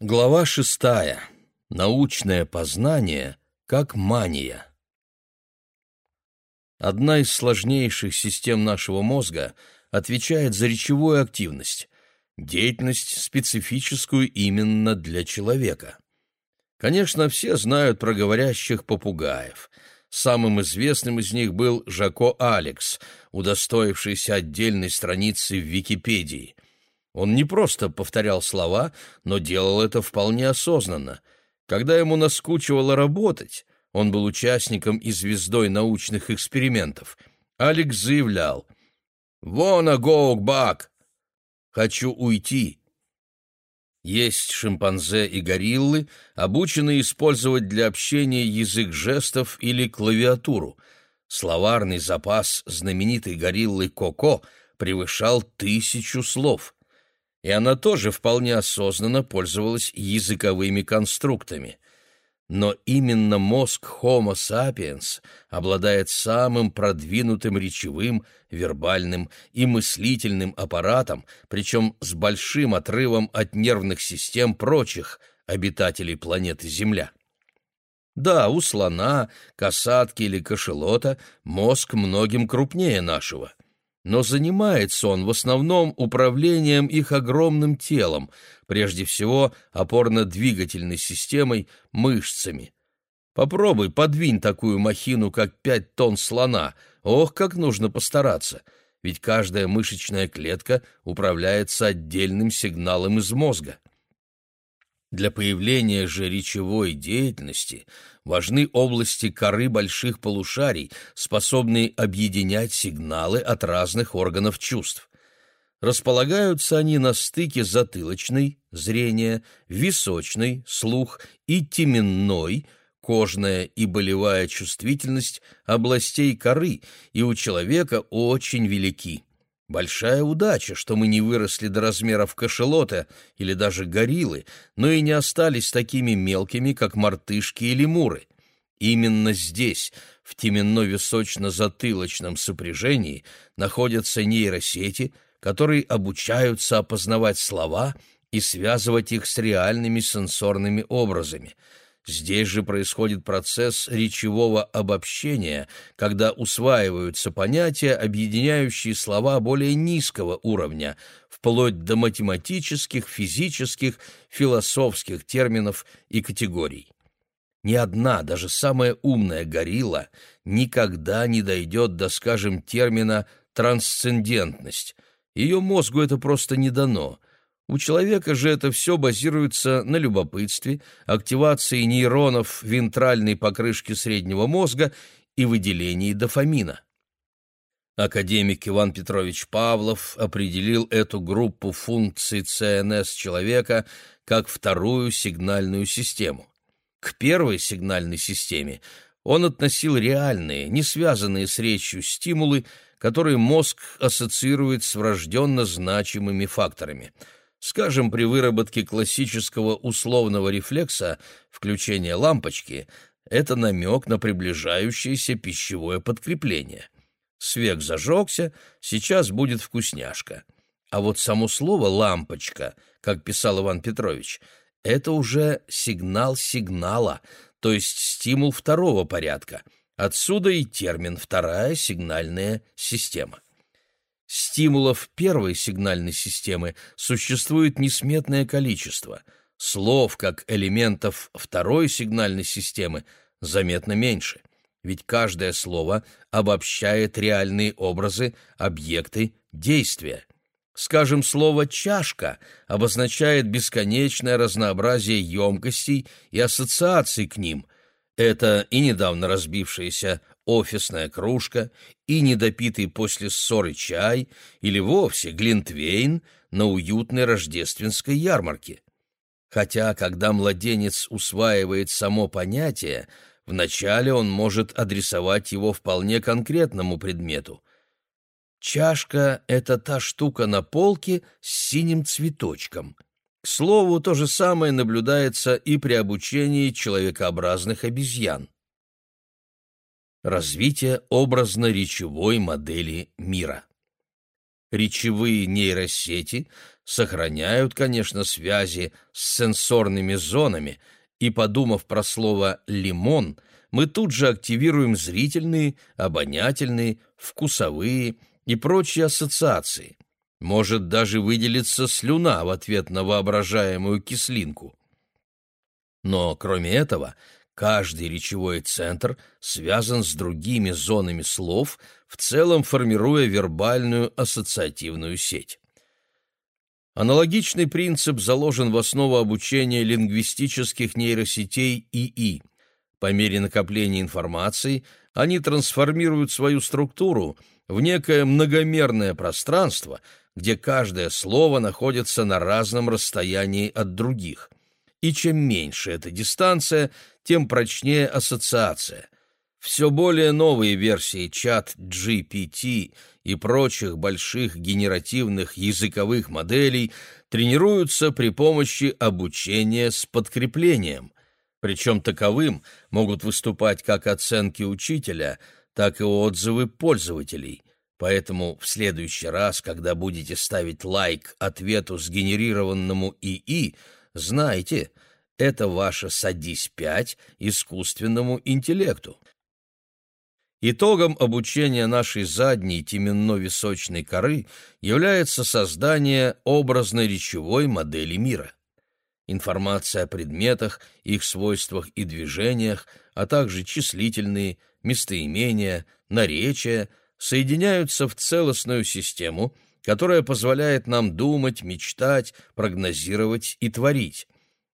Глава шестая. Научное познание как мания. Одна из сложнейших систем нашего мозга отвечает за речевую активность, деятельность, специфическую именно для человека. Конечно, все знают про говорящих попугаев. Самым известным из них был Жако Алекс, удостоившийся отдельной страницы в Википедии – он не просто повторял слова, но делал это вполне осознанно. Когда ему наскучивало работать, он был участником и звездой научных экспериментов. Алекс заявлял «Wanna go back!» «Хочу уйти!» Есть шимпанзе и гориллы, обученные использовать для общения язык жестов или клавиатуру. Словарный запас знаменитой гориллы Коко превышал тысячу слов и она тоже вполне осознанно пользовалась языковыми конструктами. Но именно мозг Homo sapiens обладает самым продвинутым речевым, вербальным и мыслительным аппаратом, причем с большим отрывом от нервных систем прочих обитателей планеты Земля. Да, у слона, касатки или кашелота мозг многим крупнее нашего – но занимается он в основном управлением их огромным телом, прежде всего опорно-двигательной системой, мышцами. Попробуй подвинь такую махину, как пять тонн слона. Ох, как нужно постараться, ведь каждая мышечная клетка управляется отдельным сигналом из мозга. Для появления же речевой деятельности важны области коры больших полушарий, способные объединять сигналы от разных органов чувств. Располагаются они на стыке затылочной, зрение, височной, слух и теменной, кожная и болевая чувствительность областей коры и у человека очень велики. Большая удача, что мы не выросли до размеров кашелота или даже гориллы, но и не остались такими мелкими, как мартышки или муры. Именно здесь, в теменно-височно-затылочном сопряжении, находятся нейросети, которые обучаются опознавать слова и связывать их с реальными сенсорными образами – Здесь же происходит процесс речевого обобщения, когда усваиваются понятия, объединяющие слова более низкого уровня, вплоть до математических, физических, философских терминов и категорий. Ни одна, даже самая умная горилла никогда не дойдет до, скажем, термина «трансцендентность». Ее мозгу это просто не дано – у человека же это все базируется на любопытстве, активации нейронов вентральной покрышки среднего мозга и выделении дофамина. Академик Иван Петрович Павлов определил эту группу функций ЦНС человека как вторую сигнальную систему. К первой сигнальной системе он относил реальные, не связанные с речью стимулы, которые мозг ассоциирует с врожденно значимыми факторами – Скажем, при выработке классического условного рефлекса включение лампочки – это намек на приближающееся пищевое подкрепление. Свек зажегся, сейчас будет вкусняшка. А вот само слово «лампочка», как писал Иван Петрович, это уже сигнал сигнала, то есть стимул второго порядка. Отсюда и термин «вторая сигнальная система». Стимулов первой сигнальной системы существует несметное количество, слов как элементов второй сигнальной системы заметно меньше, ведь каждое слово обобщает реальные образы, объекты, действия. Скажем, слово «чашка» обозначает бесконечное разнообразие емкостей и ассоциаций к ним. Это и недавно разбившаяся офисная кружка, и недопитый после ссоры чай, или вовсе глинтвейн на уютной рождественской ярмарке. Хотя, когда младенец усваивает само понятие, вначале он может адресовать его вполне конкретному предмету. Чашка — это та штука на полке с синим цветочком. К слову, то же самое наблюдается и при обучении человекообразных обезьян. Развитие образно-речевой модели мира. Речевые нейросети сохраняют, конечно, связи с сенсорными зонами, и, подумав про слово «лимон», мы тут же активируем зрительные, обонятельные, вкусовые и прочие ассоциации. Может даже выделиться слюна в ответ на воображаемую кислинку. Но, кроме этого, каждый речевой центр связан с другими зонами слов, в целом формируя вербальную ассоциативную сеть. Аналогичный принцип заложен в основу обучения лингвистических нейросетей ИИ. По мере накопления информации они трансформируют свою структуру в некое многомерное пространство, где каждое слово находится на разном расстоянии от других. И чем меньше эта дистанция, тем прочнее ассоциация. Все более новые версии чат GPT и прочих больших генеративных языковых моделей тренируются при помощи обучения с подкреплением. Причем таковым могут выступать как оценки учителя, так и отзывы пользователей. Поэтому в следующий раз, когда будете ставить лайк ответу сгенерированному ИИ, знайте, это ваше «садись-5» искусственному интеллекту. Итогом обучения нашей задней теменно-височной коры является создание образной речевой модели мира. Информация о предметах, их свойствах и движениях, а также числительные, местоимения, наречия соединяются в целостную систему, которая позволяет нам думать, мечтать, прогнозировать и творить.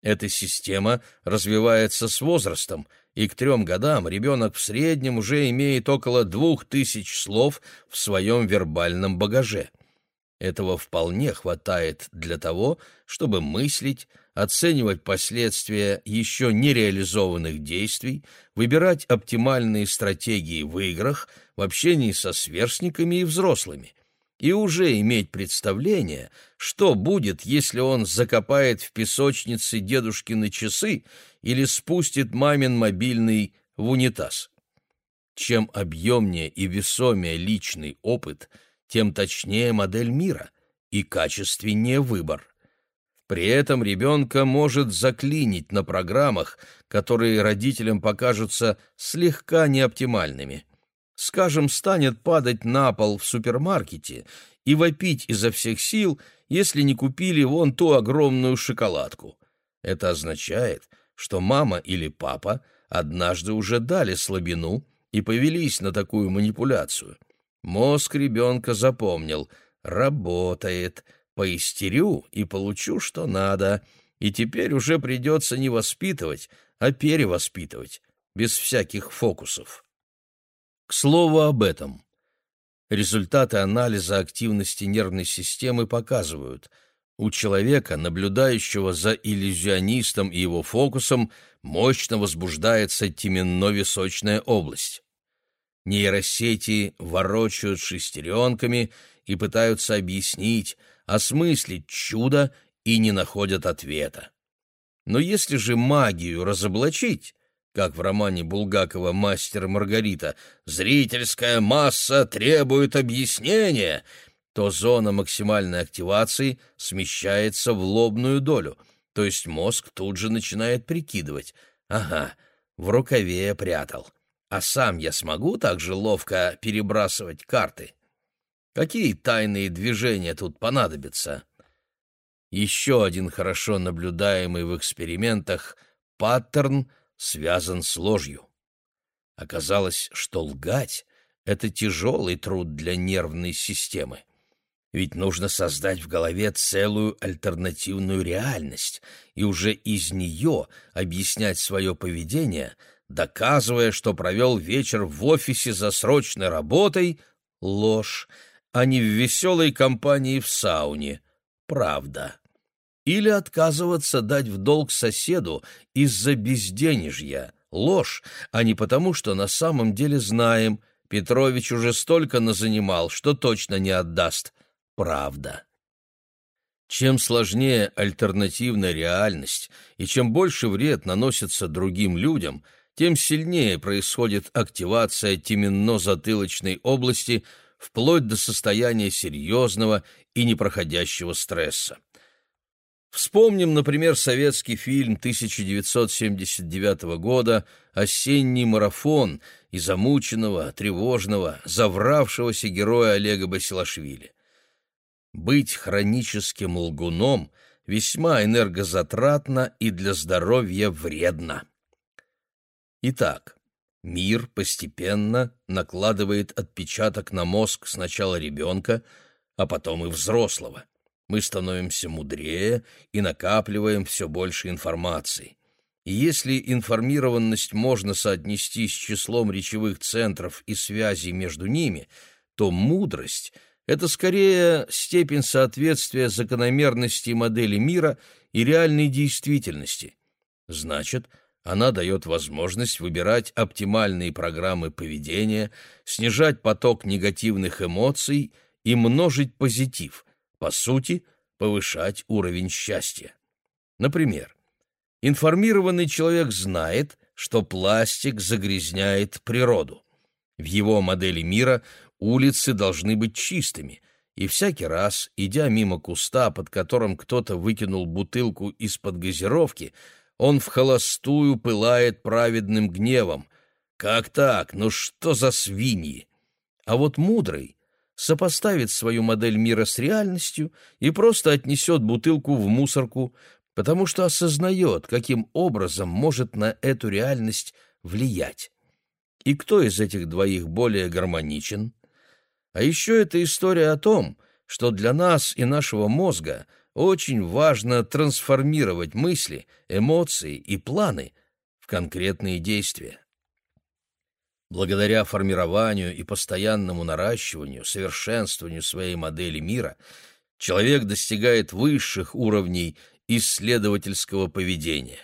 Эта система развивается с возрастом, и к трем годам ребенок в среднем уже имеет около двух тысяч слов в своем вербальном багаже. Этого вполне хватает для того, чтобы мыслить, оценивать последствия еще не реализованных действий, выбирать оптимальные стратегии в играх, в общении со сверстниками и взрослыми и уже иметь представление, что будет, если он закопает в песочнице дедушкины часы или спустит мамин мобильный в унитаз. Чем объемнее и весомее личный опыт, тем точнее модель мира и качественнее выбор. При этом ребенка может заклинить на программах, которые родителям покажутся слегка неоптимальными скажем, станет падать на пол в супермаркете и вопить изо всех сил, если не купили вон ту огромную шоколадку. Это означает, что мама или папа однажды уже дали слабину и повелись на такую манипуляцию. Мозг ребенка запомнил «работает», поистерю и получу, что надо, и теперь уже придется не воспитывать, а перевоспитывать, без всяких фокусов. К слову об этом. Результаты анализа активности нервной системы показывают, у человека, наблюдающего за иллюзионистом и его фокусом, мощно возбуждается теменно-височная область. Нейросети ворочают шестеренками и пытаются объяснить, осмыслить чудо и не находят ответа. Но если же магию разоблачить, как в романе Булгакова «Мастер Маргарита», «зрительская масса требует объяснения», то зона максимальной активации смещается в лобную долю, то есть мозг тут же начинает прикидывать «Ага, в рукаве я прятал, а сам я смогу так же ловко перебрасывать карты? Какие тайные движения тут понадобятся?» Еще один хорошо наблюдаемый в экспериментах паттерн – связан с ложью. Оказалось, что лгать — это тяжелый труд для нервной системы. Ведь нужно создать в голове целую альтернативную реальность и уже из нее объяснять свое поведение, доказывая, что провел вечер в офисе за срочной работой — ложь, а не в веселой компании в сауне — правда или отказываться дать в долг соседу из-за безденежья, ложь, а не потому, что на самом деле знаем, Петрович уже столько назанимал, что точно не отдаст. Правда. Чем сложнее альтернативная реальность и чем больше вред наносится другим людям, тем сильнее происходит активация теменно-затылочной области, вплоть до состояния серьезного и непроходящего стресса. Вспомним, например, советский фильм 1979 года «Осенний марафон» и замученного, тревожного, завравшегося героя Олега Басилашвили. Быть хроническим лгуном весьма энергозатратно и для здоровья вредно. Итак, мир постепенно накладывает отпечаток на мозг сначала ребенка, а потом и взрослого. Мы становимся мудрее и накапливаем все больше информации. И если информированность можно соотнести с числом речевых центров и связей между ними, то мудрость — это скорее степень соответствия закономерности модели мира и реальной действительности. Значит, она дает возможность выбирать оптимальные программы поведения, снижать поток негативных эмоций и множить позитив, по сути, повышать уровень счастья. Например, информированный человек знает, что пластик загрязняет природу. В его модели мира улицы должны быть чистыми, и всякий раз, идя мимо куста, под которым кто-то выкинул бутылку из-под газировки, он в холостую пылает праведным гневом. Как так? Ну что за свиньи? А вот мудрый сопоставит свою модель мира с реальностью и просто отнесет бутылку в мусорку, потому что осознает, каким образом может на эту реальность влиять. И кто из этих двоих более гармоничен? А еще это история о том, что для нас и нашего мозга очень важно трансформировать мысли, эмоции и планы в конкретные действия. Благодаря формированию и постоянному наращиванию, совершенствованию своей модели мира, человек достигает высших уровней исследовательского поведения.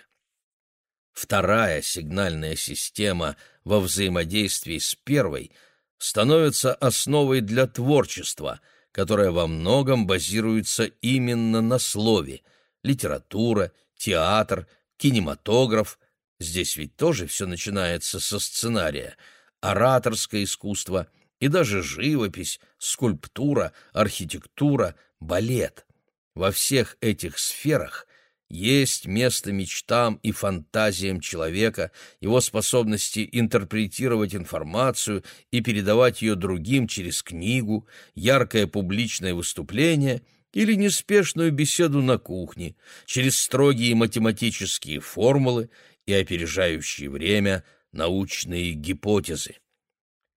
Вторая сигнальная система во взаимодействии с первой становится основой для творчества, которое во многом базируется именно на слове – литература, театр, кинематограф. Здесь ведь тоже все начинается со сценария – ораторское искусство и даже живопись, скульптура, архитектура, балет. Во всех этих сферах есть место мечтам и фантазиям человека, его способности интерпретировать информацию и передавать ее другим через книгу, яркое публичное выступление или неспешную беседу на кухне, через строгие математические формулы и опережающие время научные гипотезы.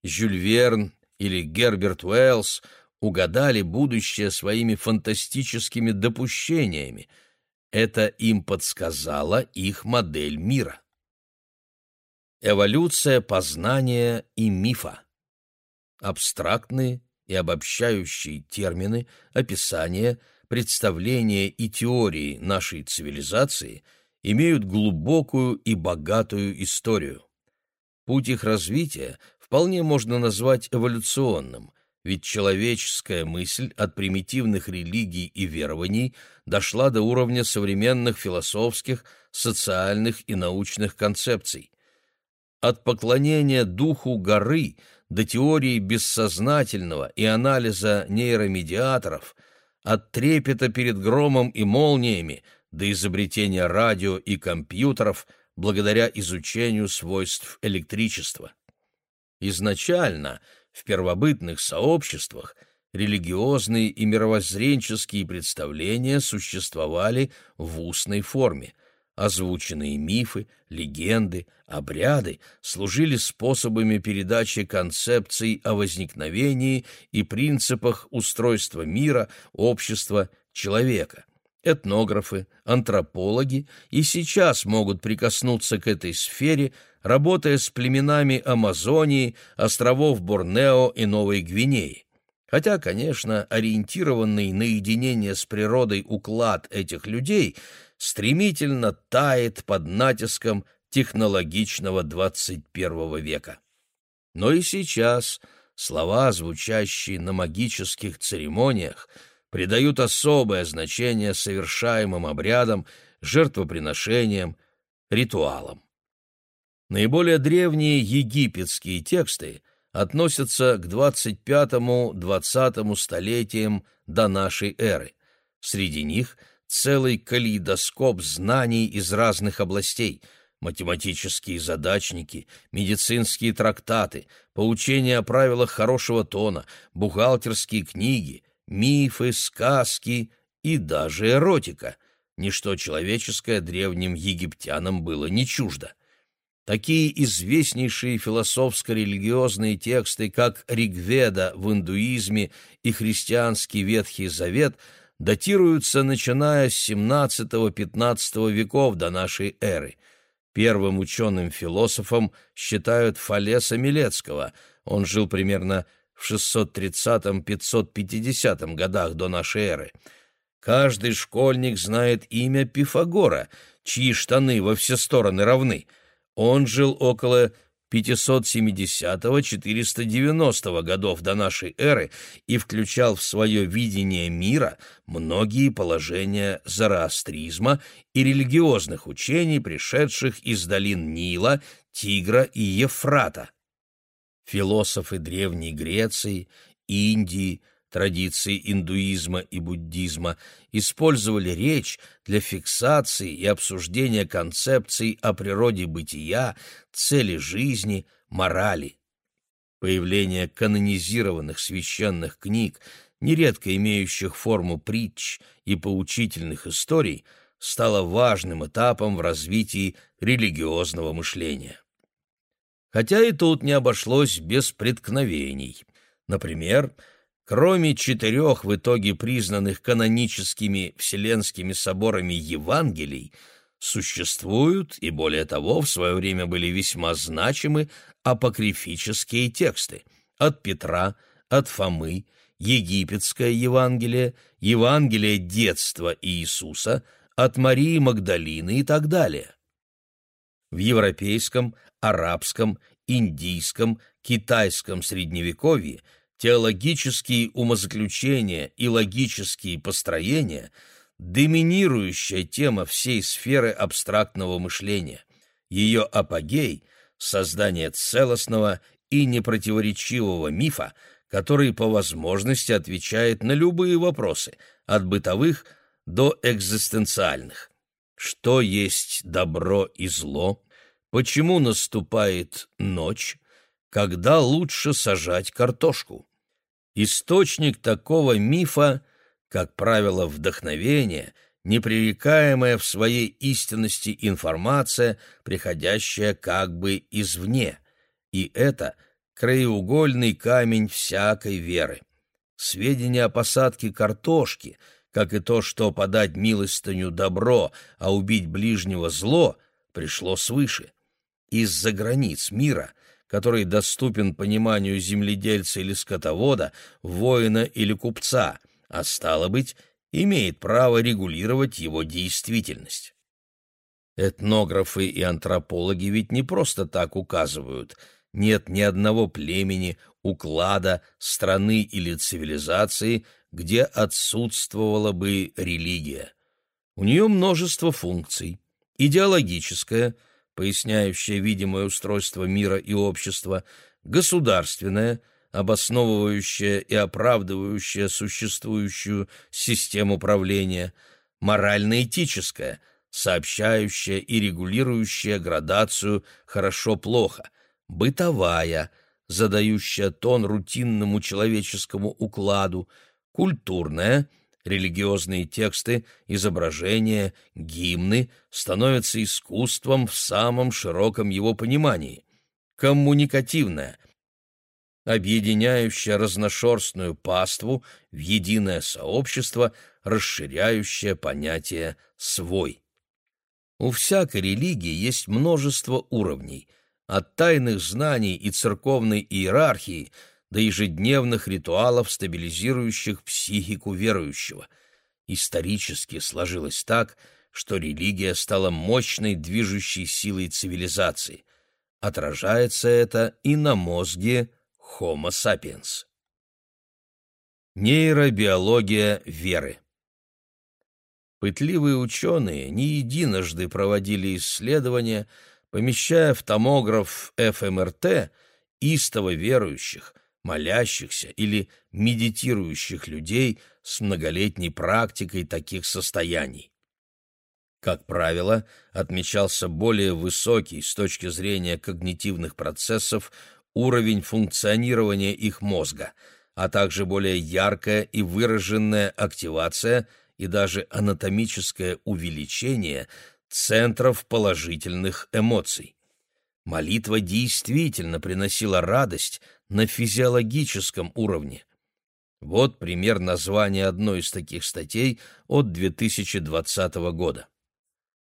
Жюль Верн или Герберт Уэллс угадали будущее своими фантастическими допущениями. Это им подсказала их модель мира. Эволюция познания и мифа. Абстрактные и обобщающие термины, описания, представления и теории нашей цивилизации имеют глубокую и богатую историю. Путь их развития вполне можно назвать эволюционным, ведь человеческая мысль от примитивных религий и верований дошла до уровня современных философских, социальных и научных концепций. От поклонения духу горы до теории бессознательного и анализа нейромедиаторов, от трепета перед громом и молниями до изобретения радио и компьютеров – благодаря изучению свойств электричества. Изначально в первобытных сообществах религиозные и мировоззренческие представления существовали в устной форме. Озвученные мифы, легенды, обряды служили способами передачи концепций о возникновении и принципах устройства мира, общества, человека – этнографы, антропологи и сейчас могут прикоснуться к этой сфере, работая с племенами Амазонии, островов Борнео и Новой Гвинеи. Хотя, конечно, ориентированный на единение с природой уклад этих людей стремительно тает под натиском технологичного 21 века. Но и сейчас слова, звучащие на магических церемониях, придают особое значение совершаемым обрядам, жертвоприношениям, ритуалам. Наиболее древние египетские тексты относятся к 25-20 столетиям до нашей эры. Среди них целый калейдоскоп знаний из разных областей – математические задачники, медицинские трактаты, поучения о правилах хорошего тона, бухгалтерские книги, мифы, сказки и даже эротика. Ничто человеческое древним египтянам было не чуждо. Такие известнейшие философско-религиозные тексты, как Ригведа в индуизме и христианский Ветхий Завет, датируются начиная с XVII-XV веков до нашей эры. Первым ученым-философом считают Фалеса Милецкого, он жил примерно в 630-550 годах до нашей эры. Каждый школьник знает имя Пифагора, чьи штаны во все стороны равны – он жил около 570-490 годов до нашей эры и включал в свое видение мира многие положения зороастризма и религиозных учений, пришедших из долин Нила, Тигра и Ефрата. Философы Древней Греции, Индии – традиции индуизма и буддизма использовали речь для фиксации и обсуждения концепций о природе бытия, цели жизни, морали. Появление канонизированных священных книг, нередко имеющих форму притч и поучительных историй, стало важным этапом в развитии религиозного мышления. Хотя и тут не обошлось без преткновений. Например, Кроме четырех в итоге признанных каноническими Вселенскими соборами Евангелий, существуют, и более того, в свое время были весьма значимы, апокрифические тексты от Петра, от Фомы, Египетское Евангелие, Евангелие детства Иисуса, от Марии Магдалины и так далее. В европейском, арабском, индийском, китайском средневековье – теологические умозаключения и логические построения – доминирующая тема всей сферы абстрактного мышления. Ее апогей – создание целостного и непротиворечивого мифа, который по возможности отвечает на любые вопросы, от бытовых до экзистенциальных. Что есть добро и зло? Почему наступает ночь? Когда лучше сажать картошку? Источник такого мифа, как правило, вдохновение, непререкаемая в своей истинности информация, приходящая как бы извне. И это краеугольный камень всякой веры. Сведения о посадке картошки, как и то, что подать милостыню добро, а убить ближнего зло, пришло свыше. Из-за границ мира который доступен пониманию земледельца или скотовода, воина или купца, а стало быть, имеет право регулировать его действительность. Этнографы и антропологи ведь не просто так указывают. Нет ни одного племени, уклада, страны или цивилизации, где отсутствовала бы религия. У нее множество функций. Идеологическая – поясняющее видимое устройство мира и общества, государственное, обосновывающее и оправдывающее существующую систему правления, морально-этическое, сообщающее и регулирующее градацию «хорошо-плохо», бытовая, задающая тон рутинному человеческому укладу, культурная – религиозные тексты, изображения, гимны становятся искусством в самом широком его понимании. Коммуникативное, объединяющее разношерстную паству в единое сообщество, расширяющее понятие «свой». У всякой религии есть множество уровней, от тайных знаний и церковной иерархии – до ежедневных ритуалов, стабилизирующих психику верующего. Исторически сложилось так, что религия стала мощной движущей силой цивилизации. Отражается это и на мозге Homo sapiens. Нейробиология веры Пытливые ученые не единожды проводили исследования, помещая в томограф ФМРТ истово верующих, молящихся или медитирующих людей с многолетней практикой таких состояний. Как правило, отмечался более высокий с точки зрения когнитивных процессов уровень функционирования их мозга, а также более яркая и выраженная активация и даже анатомическое увеличение центров положительных эмоций. Молитва действительно приносила радость на физиологическом уровне. Вот пример названия одной из таких статей от 2020 года.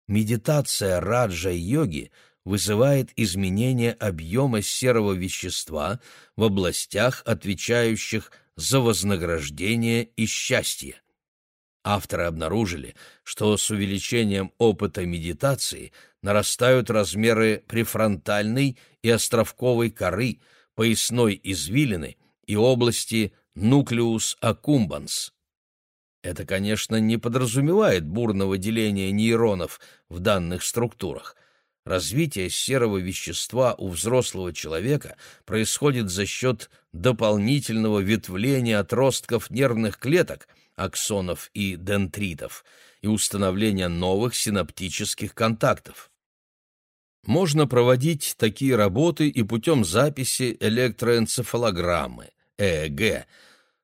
Медитация раджа-йоги вызывает изменение объема серого вещества в областях, отвечающих за вознаграждение и счастье. Авторы обнаружили, что с увеличением опыта медитации нарастают размеры префронтальной и островковой коры, поясной извилины и области нуклеус аккумбанс. Это, конечно, не подразумевает бурного деления нейронов в данных структурах. Развитие серого вещества у взрослого человека происходит за счет дополнительного ветвления отростков нервных клеток, аксонов и дентритов, и установления новых синаптических контактов. Можно проводить такие работы и путем записи электроэнцефалограммы, ЭЭГ,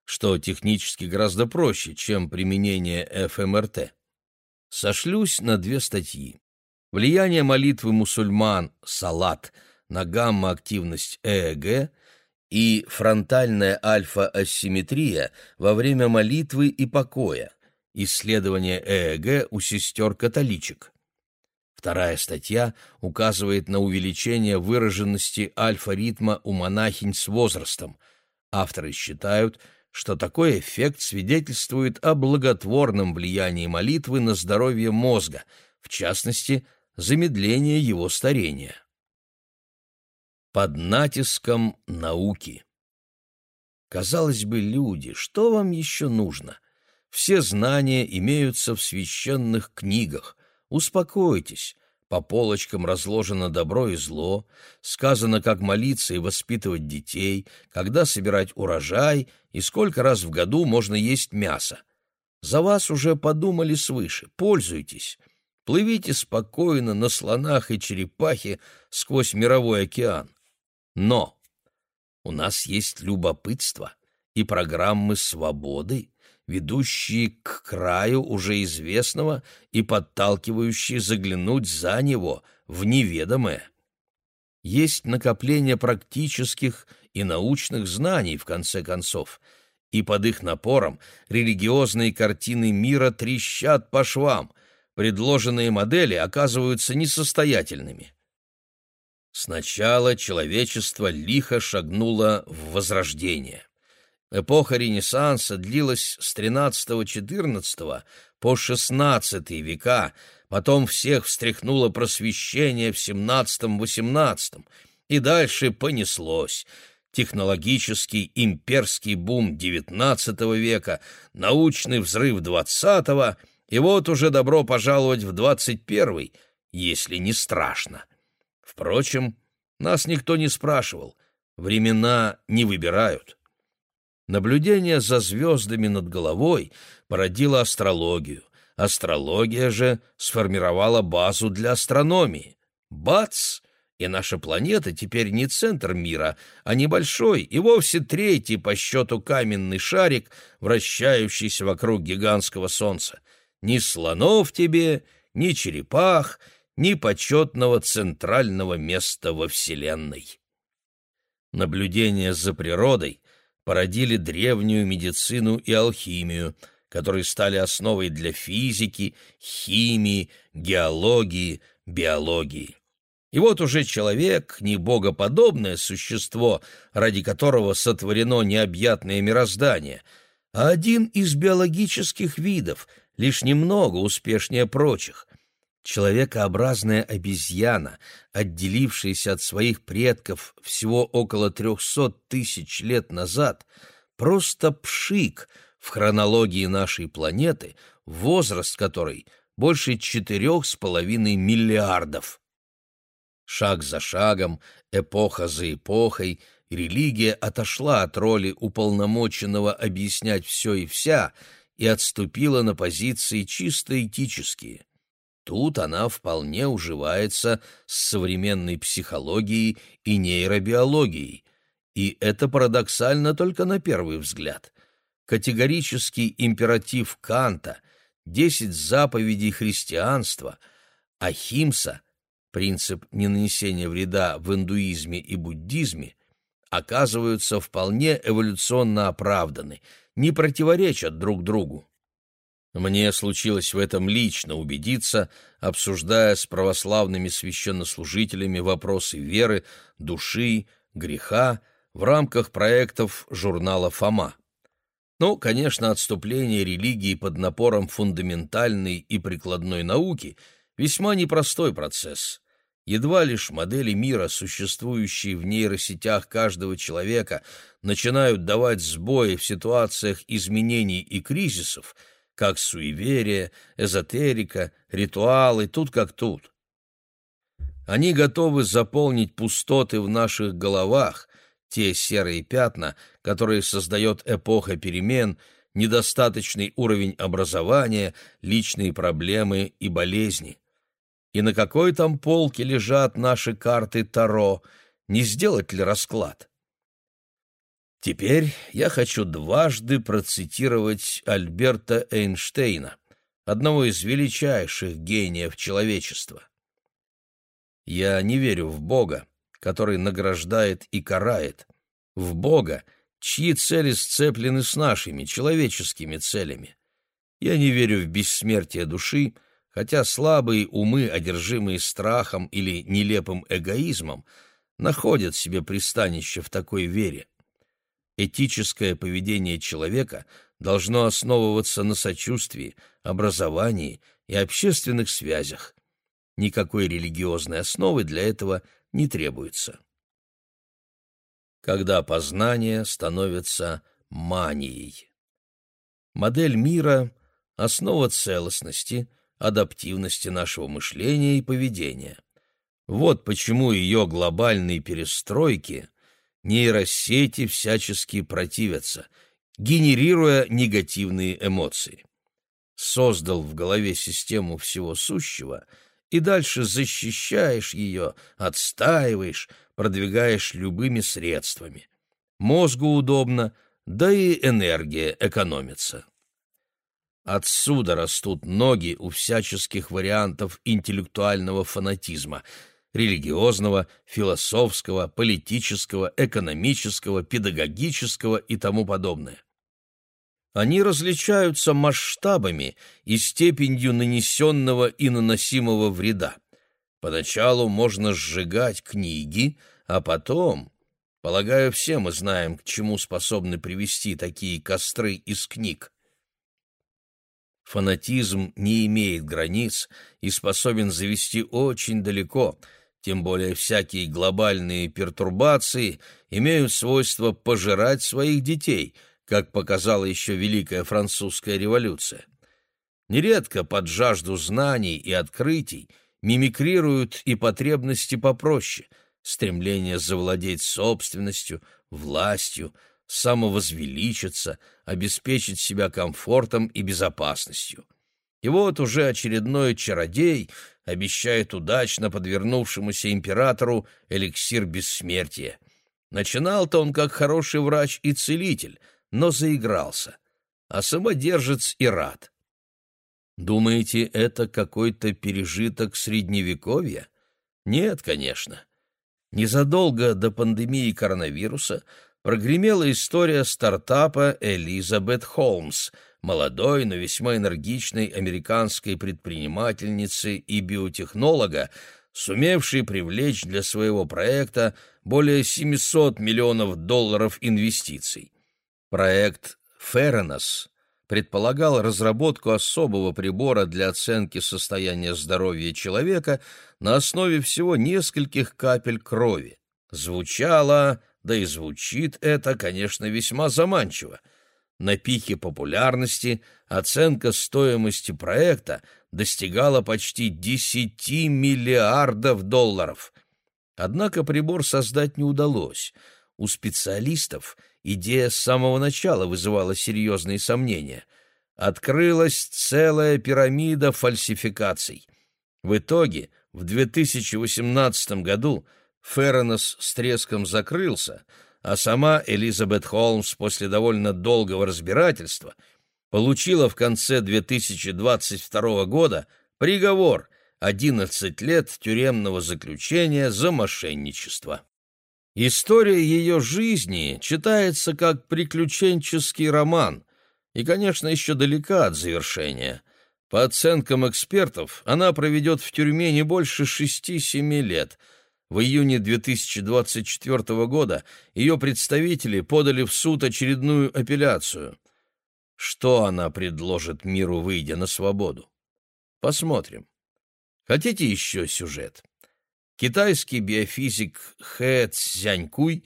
что технически гораздо проще, чем применение ФМРТ. Сошлюсь на две статьи. Влияние молитвы мусульман «Салат» на гамма-активность ЭЭГ и фронтальная альфа-асимметрия во время молитвы и покоя. Исследование ЭЭГ у сестер-католичек. Вторая статья указывает на увеличение выраженности альфа-ритма у монахинь с возрастом. Авторы считают, что такой эффект свидетельствует о благотворном влиянии молитвы на здоровье мозга, в частности, замедление его старения. Под натиском науки. Казалось бы, люди, что вам еще нужно? Все знания имеются в священных книгах. Успокойтесь, по полочкам разложено добро и зло, сказано, как молиться и воспитывать детей, когда собирать урожай и сколько раз в году можно есть мясо. За вас уже подумали свыше, пользуйтесь. Плывите спокойно на слонах и черепахе сквозь мировой океан. Но у нас есть любопытство и программы свободы, ведущие к краю уже известного и подталкивающие заглянуть за него в неведомое. Есть накопление практических и научных знаний, в конце концов, и под их напором религиозные картины мира трещат по швам, предложенные модели оказываются несостоятельными. Сначала человечество лихо шагнуло в возрождение. Эпоха Ренессанса длилась с XIII-XIV по XVI века, потом всех встряхнуло просвещение в XVII-XVIII, и дальше понеслось. Технологический имперский бум XIX века, научный взрыв XX, и вот уже добро пожаловать в XXI, если не страшно. Впрочем, нас никто не спрашивал, времена не выбирают. Наблюдение за звездами над головой породило астрологию. Астрология же сформировала базу для астрономии. Бац! И наша планета теперь не центр мира, а небольшой и вовсе третий по счету каменный шарик, вращающийся вокруг гигантского Солнца. Ни слонов тебе, ни черепах, ни почетного центрального места во Вселенной. Наблюдение за природой породили древнюю медицину и алхимию, которые стали основой для физики, химии, геологии, биологии. И вот уже человек, не богоподобное существо, ради которого сотворено необъятное мироздание, а один из биологических видов, лишь немного успешнее прочих — Человекообразная обезьяна, отделившаяся от своих предков всего около трехсот тысяч лет назад, просто пшик в хронологии нашей планеты, возраст которой больше четырех с половиной миллиардов. Шаг за шагом, эпоха за эпохой, религия отошла от роли уполномоченного объяснять все и вся и отступила на позиции чисто этические. Тут она вполне уживается с современной психологией и нейробиологией, и это парадоксально только на первый взгляд. Категорический императив Канта, десять заповедей христианства, ахимса, принцип ненанесения вреда в индуизме и буддизме, оказываются вполне эволюционно оправданы, не противоречат друг другу. Мне случилось в этом лично убедиться, обсуждая с православными священнослужителями вопросы веры, души, греха в рамках проектов журнала «Фома». Ну, конечно, отступление религии под напором фундаментальной и прикладной науки – весьма непростой процесс. Едва лишь модели мира, существующие в нейросетях каждого человека, начинают давать сбои в ситуациях изменений и кризисов, как суеверие, эзотерика, ритуалы, тут как тут. Они готовы заполнить пустоты в наших головах, те серые пятна, которые создает эпоха перемен, недостаточный уровень образования, личные проблемы и болезни. И на какой там полке лежат наши карты Таро, не сделать ли расклад? Теперь я хочу дважды процитировать Альберта Эйнштейна, одного из величайших гениев человечества. Я не верю в Бога, который награждает и карает, в Бога, чьи цели сцеплены с нашими, человеческими целями. Я не верю в бессмертие души, хотя слабые умы, одержимые страхом или нелепым эгоизмом, находят себе пристанище в такой вере. Этическое поведение человека должно основываться на сочувствии, образовании и общественных связях. Никакой религиозной основы для этого не требуется. Когда познание становится манией. Модель мира — основа целостности, адаптивности нашего мышления и поведения. Вот почему ее глобальной перестройке нейросети всячески противятся, генерируя негативные эмоции. Создал в голове систему всего сущего — и дальше защищаешь ее, отстаиваешь, продвигаешь любыми средствами. Мозгу удобно, да и энергия экономится. Отсюда растут ноги у всяческих вариантов интеллектуального фанатизма – религиозного, философского, политического, экономического, педагогического и тому подобное. Они различаются масштабами и степенью нанесенного и наносимого вреда. Поначалу можно сжигать книги, а потом... Полагаю, все мы знаем, к чему способны привести такие костры из книг. Фанатизм не имеет границ и способен завести очень далеко, тем более всякие глобальные пертурбации имеют свойство пожирать своих детей — как показала еще Великая Французская революция. Нередко под жажду знаний и открытий мимикрируют и потребности попроще, стремление завладеть собственностью, властью, самовозвеличиться, обеспечить себя комфортом и безопасностью. И вот уже очередной чародей обещает удачно подвернувшемуся императору эликсир бессмертия. Начинал-то он как хороший врач и целитель, но заигрался, а самодержец и рад. Думаете, это какой-то пережиток средневековья? Нет, конечно. Незадолго до пандемии коронавируса прогремела история стартапа Элизабет Холмс, молодой, но весьма энергичной американской предпринимательницы и биотехнолога, сумевшей привлечь для своего проекта более 700 миллионов долларов инвестиций. Проект «Ференос» предполагал разработку особого прибора для оценки состояния здоровья человека на основе всего нескольких капель крови. Звучало, да и звучит это, конечно, весьма заманчиво. На пике популярности оценка стоимости проекта достигала почти 10 миллиардов долларов. Однако прибор создать не удалось. У специалистов идея с самого начала вызывала серьезные сомнения. Открылась целая пирамида фальсификаций. В итоге в 2018 году Ферронос с треском закрылся, а сама Элизабет Холмс после довольно долгого разбирательства получила в конце 2022 года приговор 11 лет тюремного заключения за мошенничество. История ее жизни читается как приключенческий роман и, конечно, еще далека от завершения. По оценкам экспертов, она проведет в тюрьме не больше 6-7 лет. В июне 2024 года ее представители подали в суд очередную апелляцию. Что она предложит миру, выйдя на свободу? Посмотрим. Хотите еще сюжет? Китайский биофизик Хэ Цзянькуй,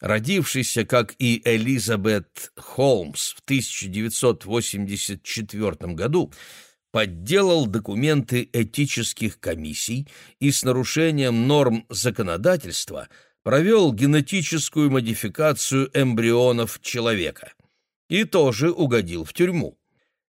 родившийся, как и Элизабет Холмс в 1984 году, подделал документы этических комиссий и с нарушением норм законодательства провел генетическую модификацию эмбрионов человека. И тоже угодил в тюрьму.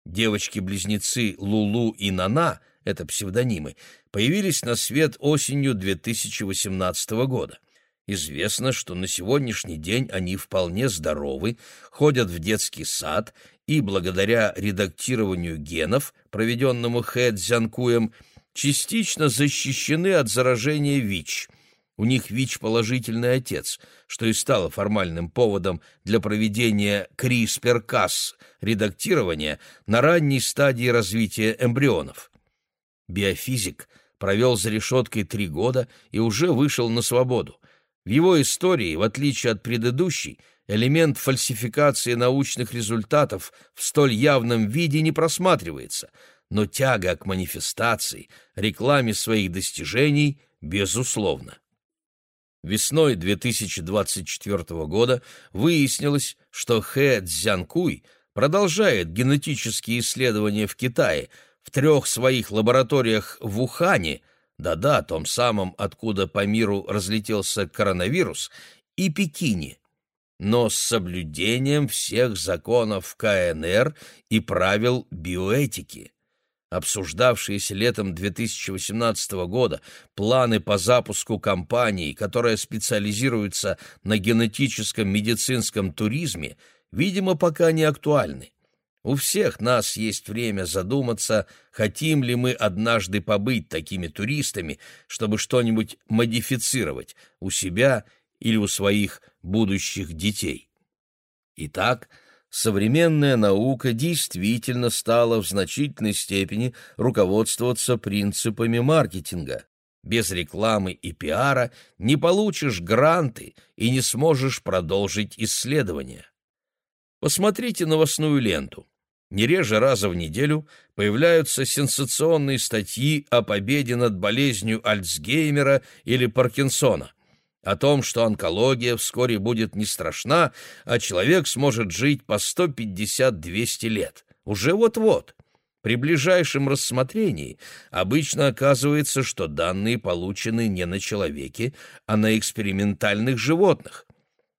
Девочки-близнецы Лулу и Нана – это псевдонимы, появились на свет осенью 2018 года. Известно, что на сегодняшний день они вполне здоровы, ходят в детский сад и, благодаря редактированию генов, проведенному Хэ Цзянкуем, частично защищены от заражения ВИЧ. У них ВИЧ положительный отец, что и стало формальным поводом для проведения CRISPR-Cas редактирования на ранней стадии развития эмбрионов. Биофизик провел за решеткой три года и уже вышел на свободу. В его истории, в отличие от предыдущей, элемент фальсификации научных результатов в столь явном виде не просматривается, но тяга к манифестации, рекламе своих достижений безусловно. Весной 2024 года выяснилось, что Хэ Цзянкуй продолжает генетические исследования в Китае – в трех своих лабораториях в Ухане, да-да, том самом, откуда по миру разлетелся коронавирус, и Пекине, но с соблюдением всех законов КНР и правил биоэтики. Обсуждавшиеся летом 2018 года планы по запуску компании, которая специализируется на генетическом медицинском туризме, видимо, пока не актуальны. У всех нас есть время задуматься, хотим ли мы однажды побыть такими туристами, чтобы что-нибудь модифицировать у себя или у своих будущих детей. Итак, современная наука действительно стала в значительной степени руководствоваться принципами маркетинга. Без рекламы и пиара не получишь гранты и не сможешь продолжить исследования. Посмотрите новостную ленту. Не реже раза в неделю появляются сенсационные статьи о победе над болезнью Альцгеймера или Паркинсона, о том, что онкология вскоре будет не страшна, а человек сможет жить по 150-200 лет. Уже вот-вот. При ближайшем рассмотрении обычно оказывается, что данные получены не на человеке, а на экспериментальных животных,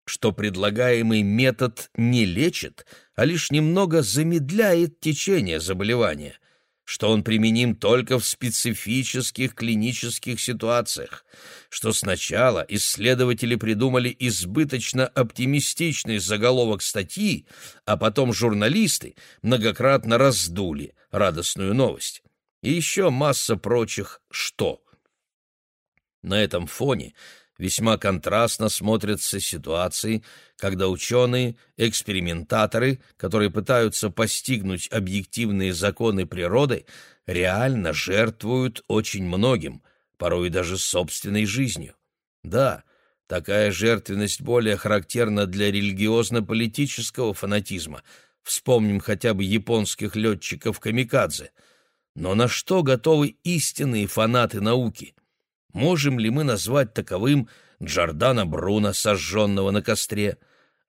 что предлагаемый метод не лечит – а лишь немного замедляет течение заболевания, что он применим только в специфических клинических ситуациях, что сначала исследователи придумали избыточно оптимистичный заголовок статьи, а потом журналисты многократно раздули радостную новость. И еще масса прочих «что». На этом фоне весьма контрастно смотрятся ситуации, когда ученые, экспериментаторы, которые пытаются постигнуть объективные законы природы, реально жертвуют очень многим, порой даже собственной жизнью. Да, такая жертвенность более характерна для религиозно-политического фанатизма. Вспомним хотя бы японских летчиков-камикадзе. Но на что готовы истинные фанаты науки? Можем ли мы назвать таковым Джордана Бруно, сожженного на костре?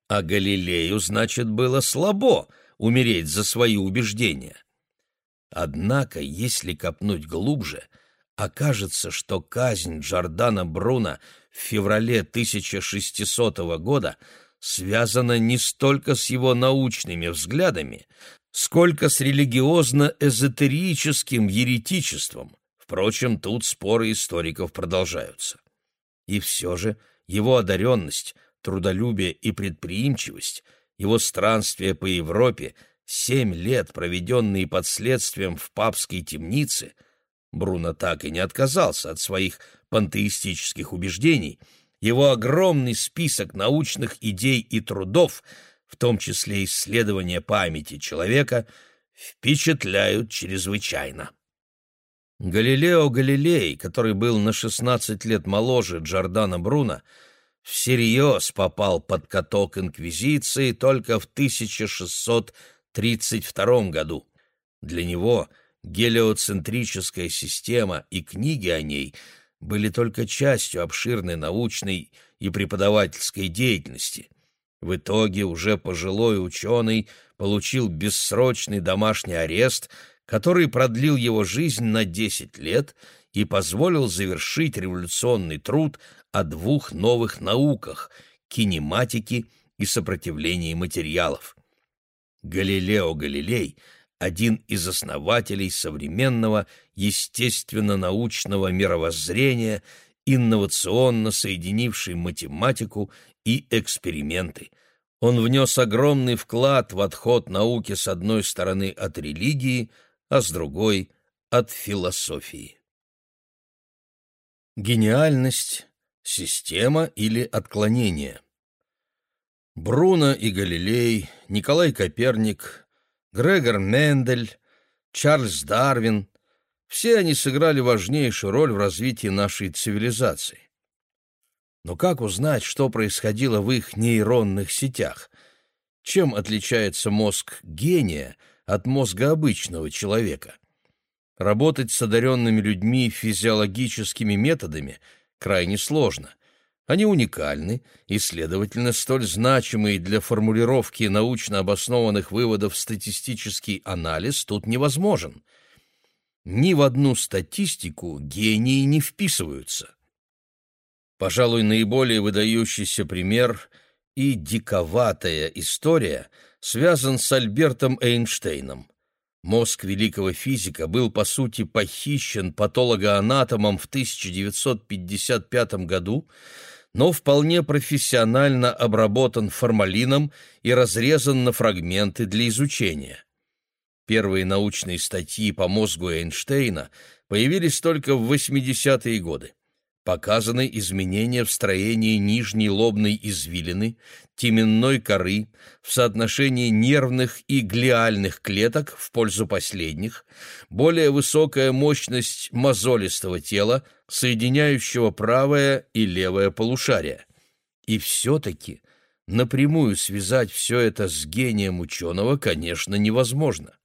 А Галилею, значит, было слабо умереть за свои убеждения. Однако, если копнуть глубже, окажется, что казнь Джордана Бруна в феврале 1600 года связана не столько с его научными взглядами, сколько с религиозно-эзотерическим еретичеством. Впрочем, тут споры историков продолжаются. И все же его одаренность, трудолюбие и предприимчивость, его странствия по Европе, семь лет, проведенные под следствием в папской темнице, Бруно так и не отказался от своих пантеистических убеждений, его огромный список научных идей и трудов, в том числе исследования памяти человека, впечатляют чрезвычайно. Галилео Галилей, который был на 16 лет моложе Джордана Бруно, всерьез попал под каток Инквизиции только в 1632 году. Для него гелиоцентрическая система и книги о ней были только частью обширной научной и преподавательской деятельности. В итоге уже пожилой ученый получил бессрочный домашний арест, который продлил его жизнь на 10 лет и позволил завершить революционный труд о двух новых науках – кинематике и сопротивлении материалов. Галилео Галилей – один из основателей современного естественно-научного мировоззрения, инновационно соединивший математику и эксперименты. Он внес огромный вклад в отход науки с одной стороны от религии, а с другой — от философии. Гениальность, система или отклонение. Бруно и Галилей, Николай Коперник, Грегор Мендель, Чарльз Дарвин — все они сыграли важнейшую роль в развитии нашей цивилизации. Но как узнать, что происходило в их нейронных сетях? Чем отличается мозг гения от мозга обычного человека? Работать с одаренными людьми физиологическими методами крайне сложно. Они уникальны и, следовательно, столь значимый для формулировки научно обоснованных выводов статистический анализ тут невозможен. Ни в одну статистику гении не вписываются. Пожалуй, наиболее выдающийся пример и диковатая история связан с Альбертом Эйнштейном. Мозг великого физика был, по сути, похищен патологоанатомом в 1955 году, но вполне профессионально обработан формалином и разрезан на фрагменты для изучения. Первые научные статьи по мозгу Эйнштейна появились только в 80-е годы. Показаны изменения в строении нижней лобной извилины, теменной коры, в соотношении нервных и глиальных клеток в пользу последних, более высокая мощность мозолистого тела, соединяющего правое и левое полушария. И все-таки напрямую связать все это с гением ученого, конечно, невозможно.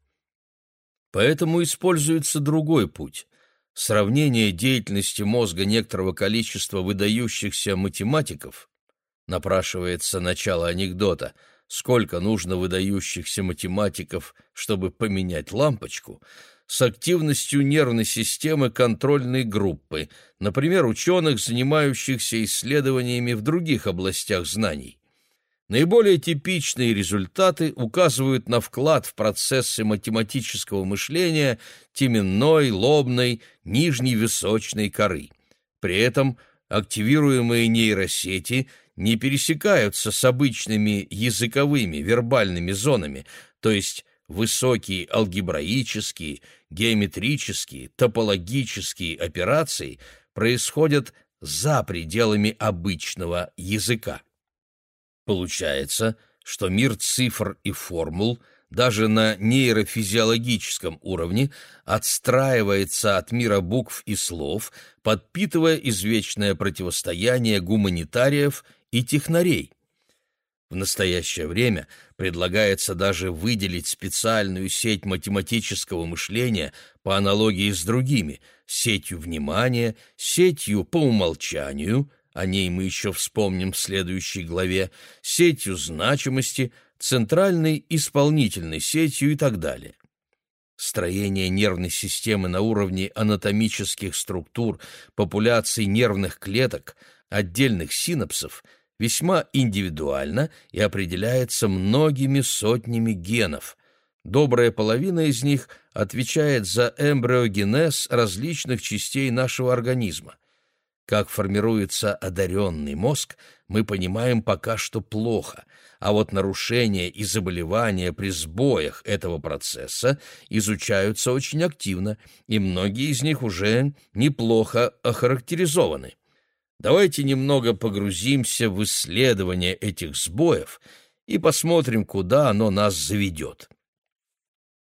Поэтому используется другой путь – сравнение деятельности мозга некоторого количества выдающихся математиков – Напрашивается начало анекдота. Сколько нужно выдающихся математиков, чтобы поменять лампочку? С активностью нервной системы контрольной группы, например, ученых, занимающихся исследованиями в других областях знаний. Наиболее типичные результаты указывают на вклад в процессы математического мышления теменной, лобной, нижней височной коры. При этом активируемые нейросети – не пересекаются с обычными языковыми вербальными зонами, то есть высокие алгебраические, геометрические, топологические операции происходят за пределами обычного языка. Получается, что мир цифр и формул даже на нейрофизиологическом уровне отстраивается от мира букв и слов, подпитывая извечное противостояние гуманитариев и технарей. В настоящее время предлагается даже выделить специальную сеть математического мышления по аналогии с другими – сетью внимания, сетью по умолчанию, о ней мы еще вспомним в следующей главе, сетью значимости, центральной исполнительной сетью и так далее. строение нервной системы на уровне анатомических структур, популяций нервных клеток, отдельных синапсов весьма индивидуально и определяется многими сотнями генов. Добрая половина из них отвечает за эмбриогенез различных частей нашего организма. Как формируется одаренный мозг, мы понимаем пока что плохо, а вот нарушения и заболевания при сбоях этого процесса изучаются очень активно, и многие из них уже неплохо охарактеризованы. Давайте немного погрузимся в исследование этих сбоев и посмотрим, куда оно нас заведет.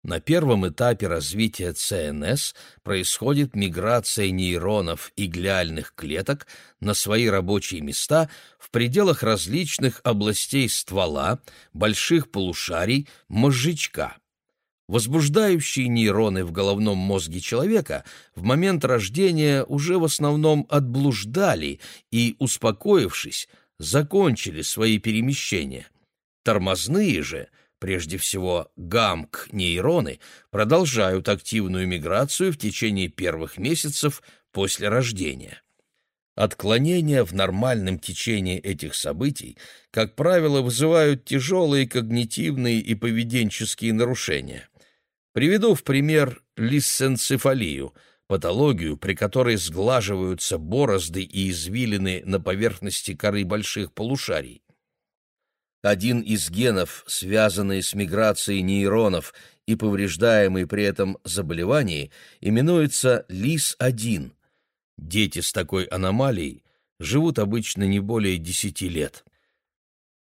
На первом этапе развития ЦНС происходит миграция нейронов и глиальных клеток на свои рабочие места в пределах различных областей ствола, больших полушарий, мозжечка. Возбуждающие нейроны в головном мозге человека в момент рождения уже в основном отблуждали и, успокоившись, закончили свои перемещения. Тормозные же – прежде всего гамк-нейроны, продолжают активную миграцию в течение первых месяцев после рождения. Отклонения в нормальном течении этих событий, как правило, вызывают тяжелые когнитивные и поведенческие нарушения. Приведу в пример лисенцефалию, патологию, при которой сглаживаются борозды и извилины на поверхности коры больших полушарий. Один из генов, связанный с миграцией нейронов и повреждаемый при этом заболевании, именуется ЛИС-1. Дети с такой аномалией живут обычно не более 10 лет.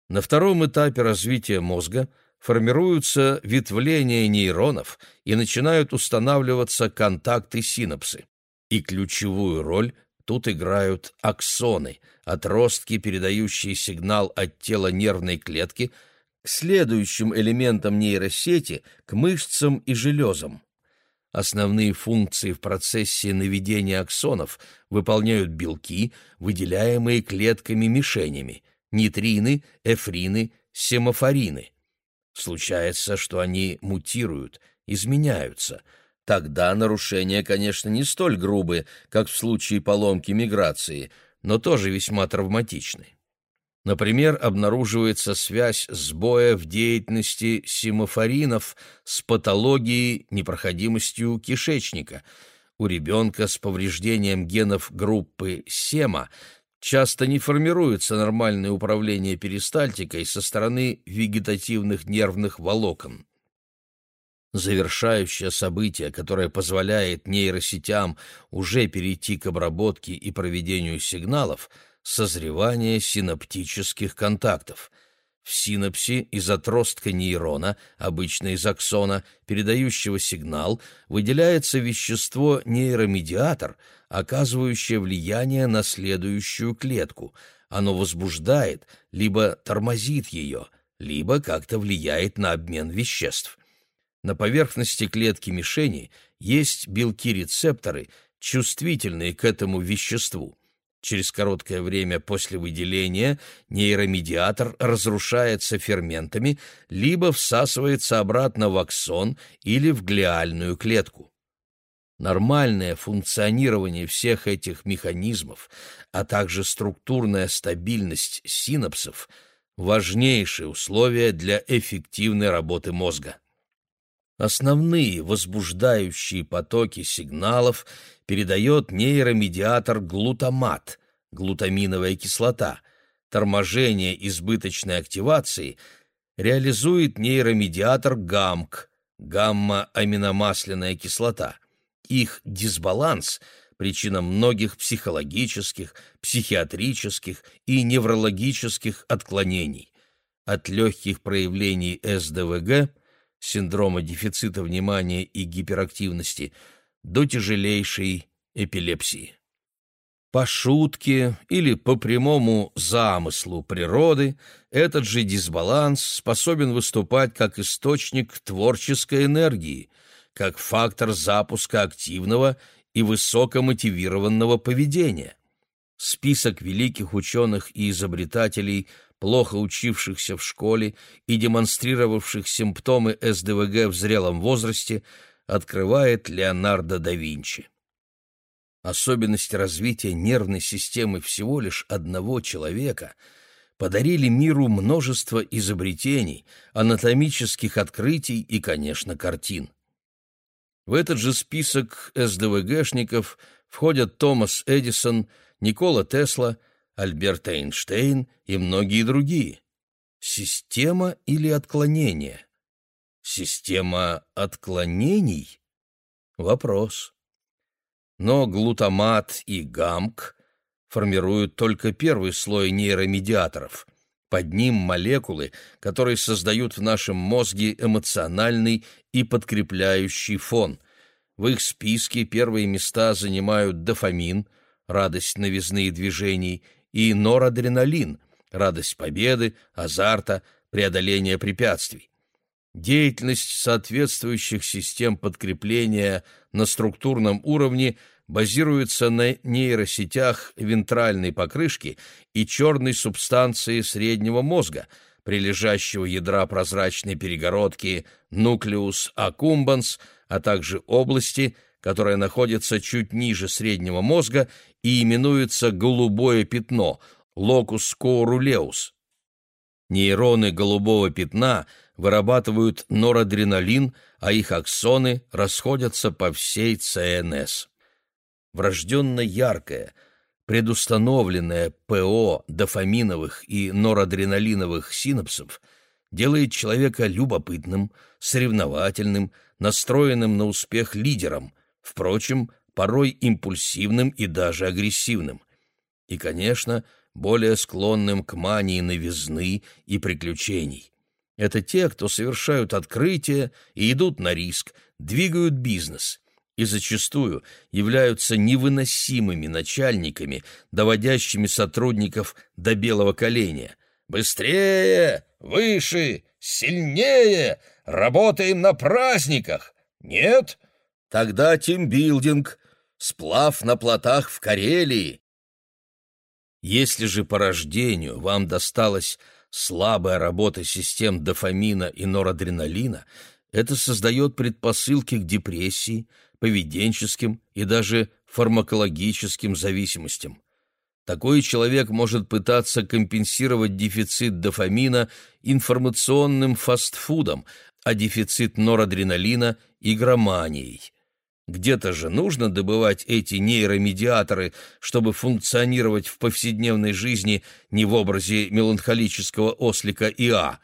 На втором этапе развития мозга формируются ветвления нейронов и начинают устанавливаться контакты синапсы. И ключевую роль тут играют аксоны – отростки, передающие сигнал от тела нервной клетки к следующим элементам нейросети, к мышцам и железам. Основные функции в процессе наведения аксонов выполняют белки, выделяемые клетками-мишенями, нитрины, эфрины, семафорины. Случается, что они мутируют, изменяются. Тогда нарушения, конечно, не столь грубы, как в случае поломки миграции – но тоже весьма травматичны. Например, обнаруживается связь сбоя в деятельности симофоринов с патологией непроходимостью кишечника. У ребенка с повреждением генов группы СЕМА часто не формируется нормальное управление перистальтикой со стороны вегетативных нервных волокон. Завершающее событие, которое позволяет нейросетям уже перейти к обработке и проведению сигналов – созревание синаптических контактов. В синапсе из отростка нейрона, обычно из аксона, передающего сигнал, выделяется вещество нейромедиатор, оказывающее влияние на следующую клетку. Оно возбуждает, либо тормозит ее, либо как-то влияет на обмен веществ. На поверхности клетки мишени есть белки-рецепторы, чувствительные к этому веществу. Через короткое время после выделения нейромедиатор разрушается ферментами, либо всасывается обратно в аксон или в глиальную клетку. Нормальное функционирование всех этих механизмов, а также структурная стабильность синапсов – важнейшие условия для эффективной работы мозга. Основные возбуждающие потоки сигналов передает нейромедиатор глутамат, глутаминовая кислота. Торможение избыточной активации реализует нейромедиатор ГАМК, гамма-аминомасляная кислота. Их дисбаланс – причина многих психологических, психиатрических и неврологических отклонений. От легких проявлений СДВГ – синдрома дефицита внимания и гиперактивности до тяжелейшей эпилепсии. По шутке или по прямому замыслу природы этот же дисбаланс способен выступать как источник творческой энергии, как фактор запуска активного и высокомотивированного поведения. Список великих ученых и изобретателей – плохо учившихся в школе и демонстрировавших симптомы СДВГ в зрелом возрасте, открывает Леонардо да Винчи. Особенности развития нервной системы всего лишь одного человека подарили миру множество изобретений, анатомических открытий и, конечно, картин. В этот же список СДВГшников входят Томас Эдисон, Никола Тесла, Альберт Эйнштейн и многие другие. Система или отклонение? Система отклонений? Вопрос. Но глутамат и гамк формируют только первый слой нейромедиаторов. Под ним молекулы, которые создают в нашем мозге эмоциональный и подкрепляющий фон. В их списке первые места занимают дофамин, радость новизны и движений, и норадреналин, радость победы, азарта, преодоления препятствий. Деятельность соответствующих систем подкрепления на структурном уровне базируется на нейросетях вентральной покрышки и черной субстанции среднего мозга, прилежащего ядра прозрачной перегородки нуклеус аккумбанс, а также области, которая находится чуть ниже среднего мозга и именуется голубое пятно – локус коорулеус. Нейроны голубого пятна вырабатывают норадреналин, а их аксоны расходятся по всей ЦНС. Врожденно яркое, предустановленное ПО дофаминовых и норадреналиновых синапсов делает человека любопытным, соревновательным, настроенным на успех лидером, впрочем, порой импульсивным и даже агрессивным. И, конечно, более склонным к мании новизны и приключений. Это те, кто совершают открытия и идут на риск, двигают бизнес и зачастую являются невыносимыми начальниками, доводящими сотрудников до белого коленя. «Быстрее! Выше! Сильнее! Работаем на праздниках! Нет? Тогда тимбилдинг, сплав на плотах в Карелии, если же по рождению вам досталась слабая работа систем дофамина и норадреналина, это создает предпосылки к депрессии, поведенческим и даже фармакологическим зависимостям. Такой человек может пытаться компенсировать дефицит дофамина информационным фастфудом, а дефицит норадреналина – игроманией. Где-то же нужно добывать эти нейромедиаторы, чтобы функционировать в повседневной жизни не в образе меланхолического ослика ИА.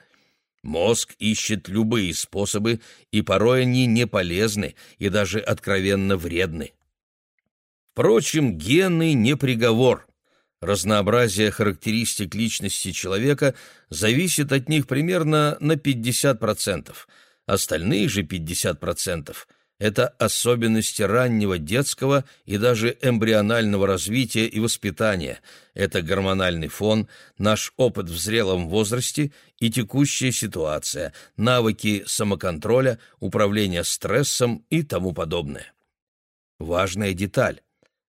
Мозг ищет любые способы, и порой они не полезны и даже откровенно вредны. Впрочем, гены не приговор. Разнообразие характеристик личности человека зависит от них примерно на 50%. Остальные же 50% – это особенности раннего детского и даже эмбрионального развития и воспитания, это гормональный фон, наш опыт в зрелом возрасте и текущая ситуация, навыки самоконтроля, управления стрессом и тому подобное. Важная деталь.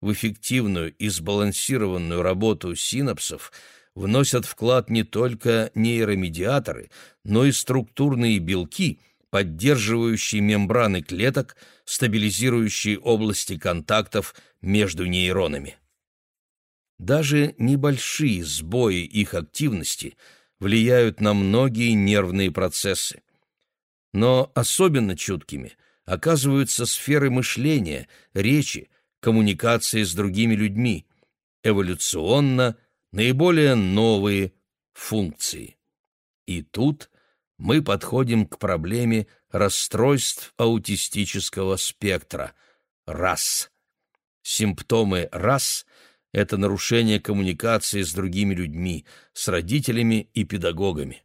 В эффективную и сбалансированную работу синапсов вносят вклад не только нейромедиаторы, но и структурные белки – поддерживающие мембраны клеток, стабилизирующие области контактов между нейронами. Даже небольшие сбои их активности влияют на многие нервные процессы. Но особенно чуткими оказываются сферы мышления, речи, коммуникации с другими людьми, эволюционно наиболее новые функции. И тут мы подходим к проблеме расстройств аутистического спектра. РАС. Симптомы РАС – это нарушение коммуникации с другими людьми, с родителями и педагогами.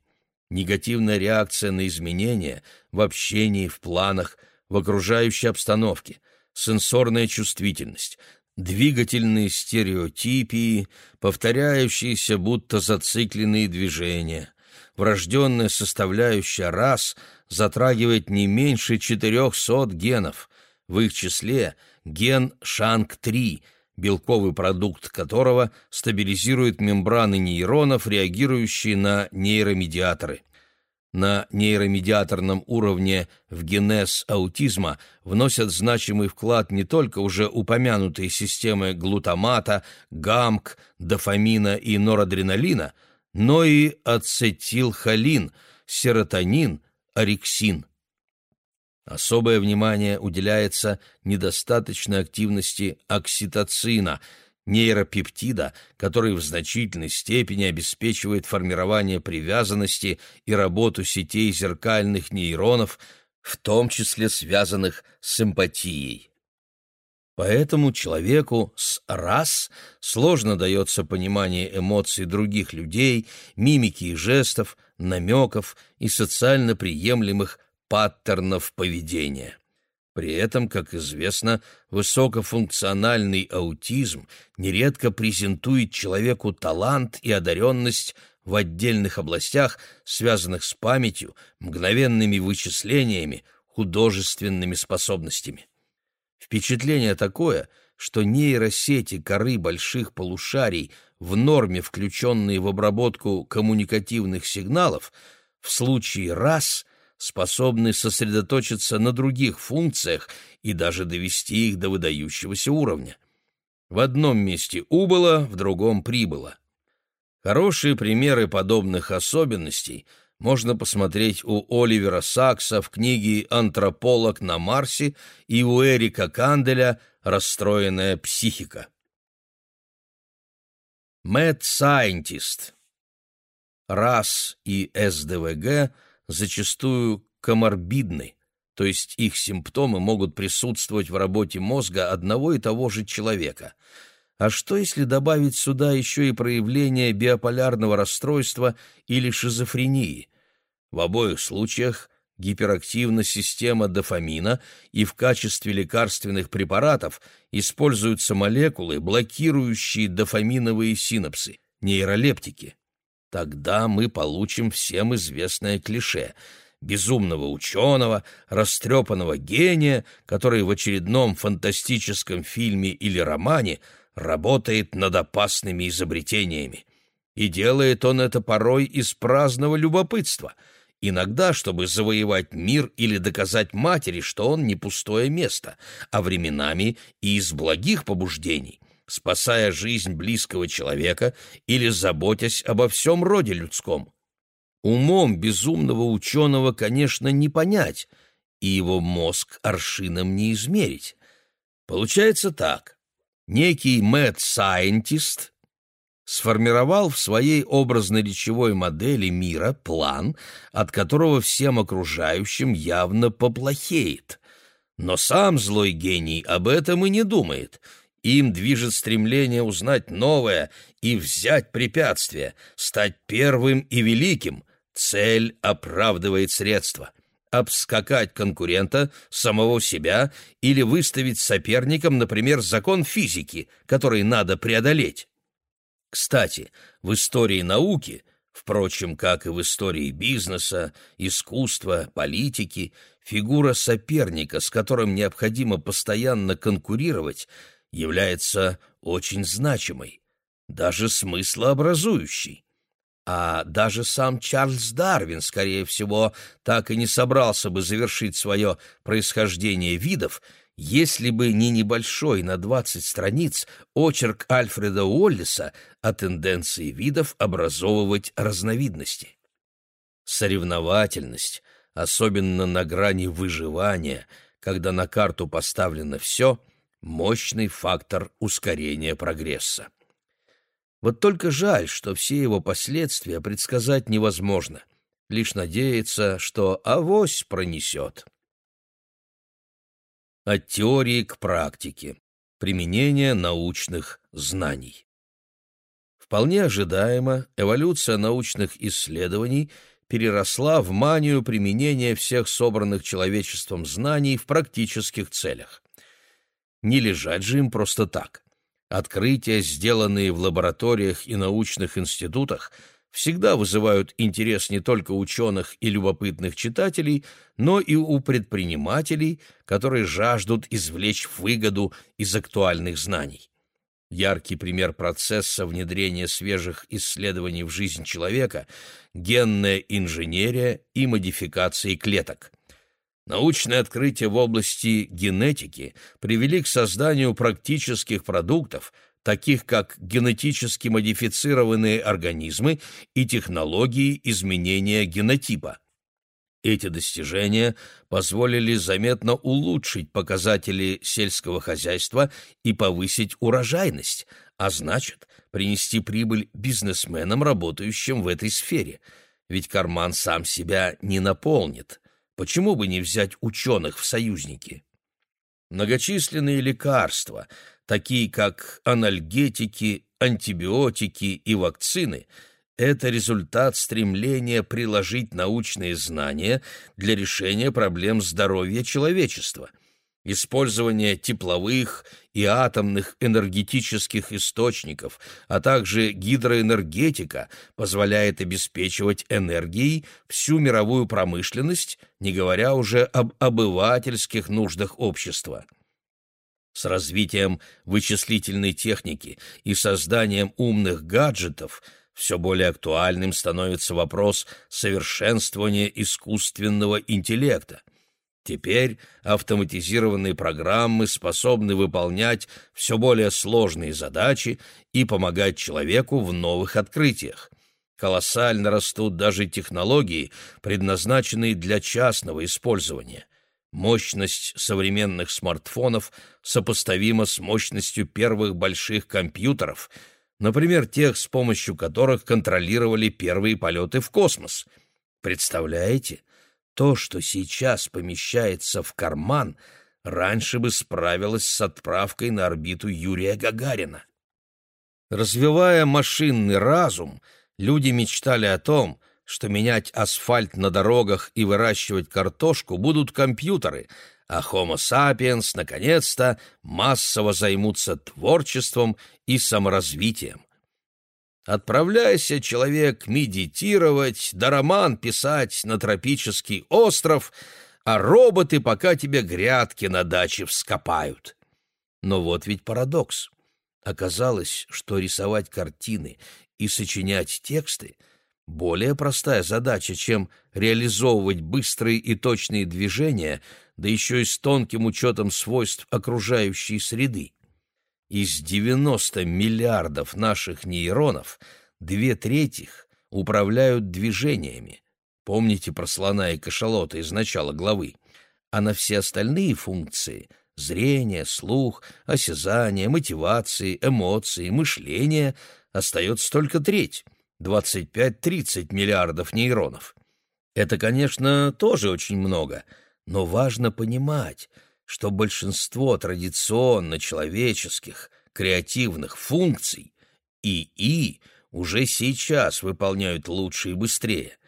Негативная реакция на изменения в общении, в планах, в окружающей обстановке, сенсорная чувствительность, двигательные стереотипии, повторяющиеся будто зацикленные движения – врожденная составляющая рас затрагивает не меньше 400 генов, в их числе ген ШАНК-3, белковый продукт которого стабилизирует мембраны нейронов, реагирующие на нейромедиаторы. на нейромедиаторном уровне в генез аутизма вносят значимый вклад не только уже упомянутые системы глутамата, гамк, дофамина и норадреналина, но и ацетилхолин, серотонин, орексин. Особое внимание уделяется недостаточной активности окситоцина – нейропептида, который в значительной степени обеспечивает формирование привязанности и работу сетей зеркальных нейронов, в том числе связанных с эмпатией. Поэтому человеку с раз сложно дается понимание эмоций других людей, мимики и жестов, намеков и социально приемлемых паттернов поведения. При этом, как известно, высокофункциональный аутизм нередко презентует человеку талант и одаренность в отдельных областях, связанных с памятью, мгновенными вычислениями, художественными способностями. Впечатление такое, что нейросети коры больших полушарий, в норме включенные в обработку коммуникативных сигналов, в случае раз способны сосредоточиться на других функциях и даже довести их до выдающегося уровня. В одном месте убыло, в другом прибыло. Хорошие примеры подобных особенностей можно посмотреть у Оливера Сакса в книге «Антрополог на Марсе» и у Эрика Канделя «Расстроенная психика». Mad Scientist. РАС и СДВГ – зачастую коморбидны, то есть их симптомы могут присутствовать в работе мозга одного и того же человека. А что если добавить сюда еще и проявление биополярного расстройства или шизофрении? В обоих случаях гиперактивна система дофамина, и в качестве лекарственных препаратов используются молекулы, блокирующие дофаминовые синапсы, нейролептики. Тогда мы получим всем известное клише безумного ученого, растрепанного гения, который в очередном фантастическом фильме или романе работает над опасными изобретениями. И делает он это порой из праздного любопытства, иногда, чтобы завоевать мир или доказать матери, что он не пустое место, а временами и из благих побуждений — спасая жизнь близкого человека или заботясь обо всем роде людском. Умом безумного ученого, конечно, не понять, и его мозг аршином не измерить. Получается так. Некий mad-scientist сформировал в своей образно-речевой модели мира план, от которого всем окружающим явно поплохеет. Но сам злой гений об этом и не думает — им движет стремление узнать новое и взять препятствие, стать первым и великим. Цель оправдывает средства. Обскакать конкурента, самого себя или выставить соперником, например, закон физики, который надо преодолеть. Кстати, в истории науки, впрочем, как и в истории бизнеса, искусства, политики, фигура соперника, с которым необходимо постоянно конкурировать – является очень значимой, даже смыслообразующей. А даже сам Чарльз Дарвин, скорее всего, так и не собрался бы завершить свое происхождение видов, если бы не небольшой на 20 страниц очерк Альфреда Уоллиса о тенденции видов образовывать разновидности. Соревновательность, особенно на грани выживания, когда на карту поставлено все, мощный фактор ускорения прогресса. Вот только жаль, что все его последствия предсказать невозможно. Лишь надеяться, что авось пронесет. От теории к практике. Применение научных знаний. Вполне ожидаемо, эволюция научных исследований переросла в манию применения всех собранных человечеством знаний в практических целях. Не лежать же им просто так. Открытия, сделанные в лабораториях и научных институтах, всегда вызывают интерес не только ученых и любопытных читателей, но и у предпринимателей, которые жаждут извлечь выгоду из актуальных знаний. Яркий пример процесса внедрения свежих исследований в жизнь человека – генная инженерия и модификации клеток. Научные открытия в области генетики привели к созданию практических продуктов, таких как генетически модифицированные организмы и технологии изменения генотипа. Эти достижения позволили заметно улучшить показатели сельского хозяйства и повысить урожайность, а значит, принести прибыль бизнесменам, работающим в этой сфере. Ведь карман сам себя не наполнит. Почему бы не взять ученых в союзники? Многочисленные лекарства, такие как анальгетики, антибиотики и вакцины – это результат стремления приложить научные знания для решения проблем здоровья человечества. Использование тепловых и атомных энергетических источников, а также гидроэнергетика позволяет обеспечивать энергией всю мировую промышленность, не говоря уже об обывательских нуждах общества. С развитием вычислительной техники и созданием умных гаджетов – все более актуальным становится вопрос совершенствования искусственного интеллекта. Теперь автоматизированные программы способны выполнять все более сложные задачи и помогать человеку в новых открытиях. Колоссально растут даже технологии, предназначенные для частного использования. Мощность современных смартфонов сопоставима с мощностью первых больших компьютеров – например, тех, с помощью которых контролировали первые полеты в космос. Представляете, то, что сейчас помещается в карман, раньше бы справилось с отправкой на орбиту Юрия Гагарина. Развивая машинный разум, люди мечтали о том, что менять асфальт на дорогах и выращивать картошку будут компьютеры, а Homo sapiens, наконец-то, массово займутся творчеством и саморазвитием. Отправляйся, человек, медитировать, да роман писать на тропический остров, а роботы пока тебе грядки на даче вскопают. Но вот ведь парадокс. Оказалось, что рисовать картины и сочинять тексты — более простая задача, чем реализовывать быстрые и точные движения, да еще и с тонким учетом свойств окружающей среды. Из 90 миллиардов наших нейронов две трети управляют движениями. Помните про слона и кашалота из начала главы? А на все остальные функции — зрение, слух, осязание, мотивации, эмоции, мышление — остается только треть — 25-30 миллиардов нейронов. Это, конечно, тоже очень много, но важно понимать, что большинство традиционно человеческих креативных функций ИИ уже сейчас выполняют лучше и быстрее.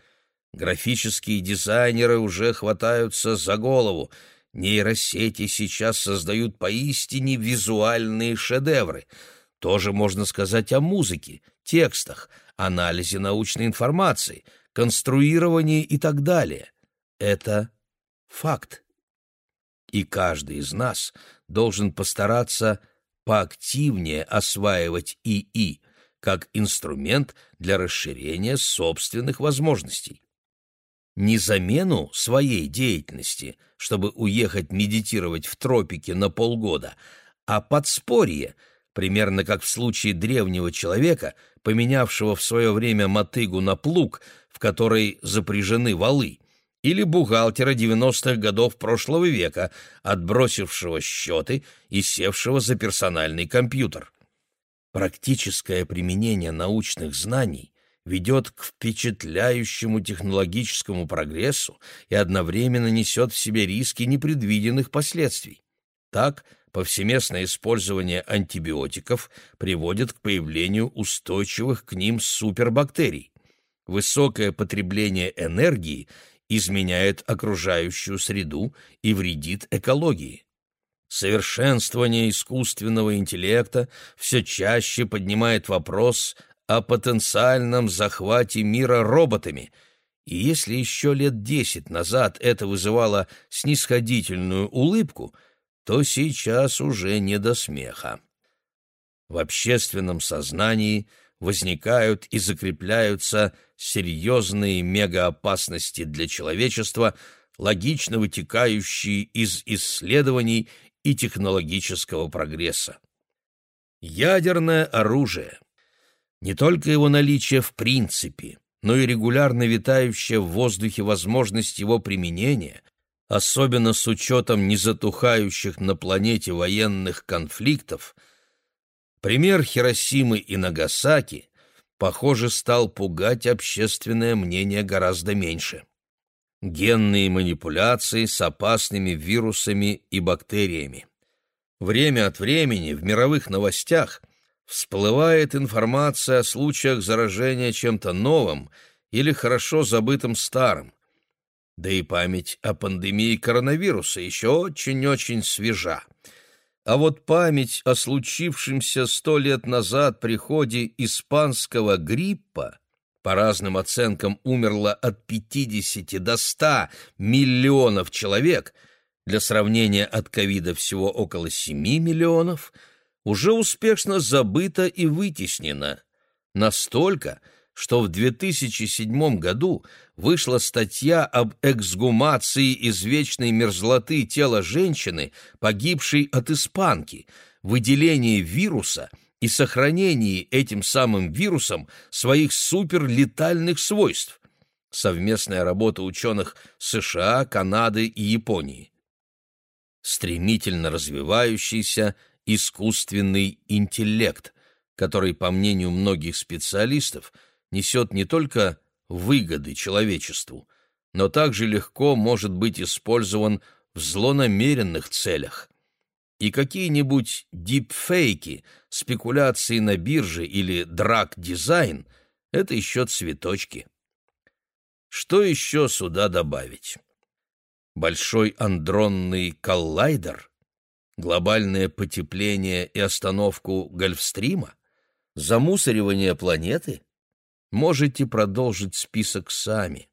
Графические дизайнеры уже хватаются за голову, нейросети сейчас создают поистине визуальные шедевры. Тоже можно сказать о музыке, текстах, анализе научной информации, конструировании и так далее. Это факт. И каждый из нас должен постараться поактивнее осваивать ИИ как инструмент для расширения собственных возможностей. Не замену своей деятельности, чтобы уехать медитировать в тропике на полгода, а подспорье – примерно как в случае древнего человека, поменявшего в свое время мотыгу на плуг, в который запряжены валы, или бухгалтера 90-х годов прошлого века, отбросившего счеты и севшего за персональный компьютер. Практическое применение научных знаний ведет к впечатляющему технологическому прогрессу и одновременно несет в себе риски непредвиденных последствий. Так, повсеместное использование антибиотиков приводит к появлению устойчивых к ним супербактерий. Высокое потребление энергии изменяет окружающую среду и вредит экологии. Совершенствование искусственного интеллекта все чаще поднимает вопрос о потенциальном захвате мира роботами, и если еще лет десять назад это вызывало снисходительную улыбку – то сейчас уже не до смеха. в общественном сознании возникают и закрепляются серьезные мегаопасности для человечества, логично вытекающие из исследований и технологического прогресса. Ядерное оружие. Не только его наличие в принципе, но и регулярно витающая в воздухе возможность его применения, особенно с учетом незатухающих на планете военных конфликтов, пример Хиросимы и Нагасаки, похоже, стал пугать общественное мнение гораздо меньше. Генные манипуляции с опасными вирусами и бактериями. Время от времени в мировых новостях всплывает информация о случаях заражения чем-то новым или хорошо забытым старым. Да и память о пандемии коронавируса еще очень-очень свежа. А вот память о случившемся сто лет назад приходе испанского гриппа по разным оценкам умерло от 50 до 100 миллионов человек – для сравнения от ковида всего около 7 миллионов, уже успешно забыто и вытеснено. Настолько, что в 2007 году вышла статья об эксгумации из вечной мерзлоты тела женщины, погибшей от испанки, выделении вируса и сохранении этим самым вирусом своих суперлетальных свойств. Совместная работа ученых США, Канады и Японии стремительно развивающийся искусственный интеллект, который, по мнению многих специалистов, несет не только выгоды человечеству, но также легко может быть использован в злонамеренных целях. И какие-нибудь дипфейки, спекуляции на бирже или драк-дизайн — это еще цветочки. Что еще сюда добавить? Большой андронный коллайдер? Глобальное потепление и остановку Гольфстрима? Замусоривание планеты? Можете продолжить список сами.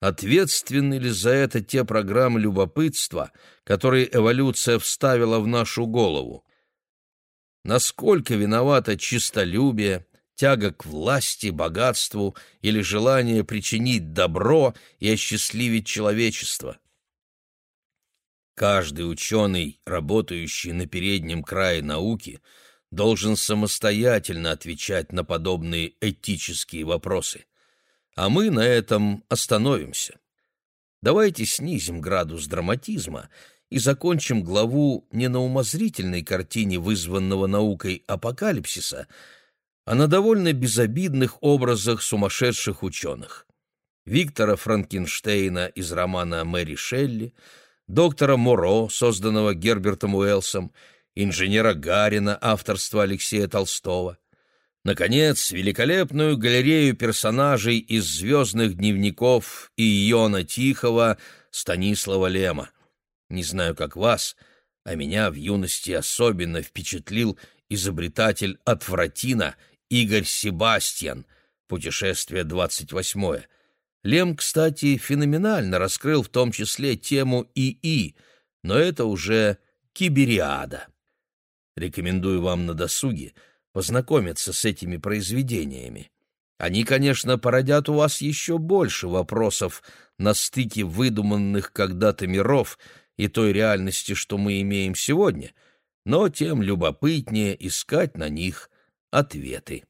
Ответственны ли за это те программы любопытства, которые эволюция вставила в нашу голову? Насколько виновато чистолюбие, тяга к власти, богатству или желание причинить добро и осчастливить человечество. Каждый ученый, работающий на переднем крае науки, должен самостоятельно отвечать на подобные этические вопросы. А мы на этом остановимся. Давайте снизим градус драматизма и закончим главу не на умозрительной картине вызванного наукой апокалипсиса, а на довольно безобидных образах сумасшедших ученых. Виктора Франкенштейна из романа «Мэри Шелли», доктора Моро, созданного Гербертом Уэллсом, инженера Гарина, авторства Алексея Толстого. Наконец, великолепную галерею персонажей из «Звездных дневников» и Иона Тихого Станислава Лема. Не знаю, как вас, а меня в юности особенно впечатлил изобретатель Отвратина Игорь Себастьян, путешествие двадцать восьмое. Лем, кстати, феноменально раскрыл в том числе тему ИИ, но это уже кибериада. Рекомендую вам на досуге познакомиться с этими произведениями. Они, конечно, породят у вас еще больше вопросов на стыке выдуманных когда-то миров и той реальности, что мы имеем сегодня, но тем любопытнее искать на них ответы.